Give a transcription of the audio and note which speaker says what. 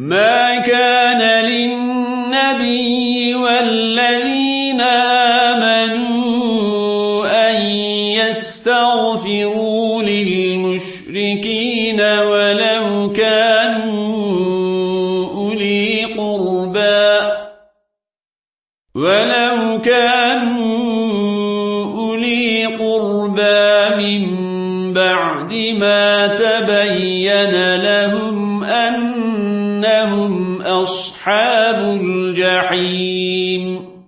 Speaker 1: ما كان للنبي والذين آمنوا أن يستغفروا للمشركين ولو كانوا أولي قربى. ولو كانوا أولي قربى من بعد ما تبين لهم إنهم أصحاب الجحيم.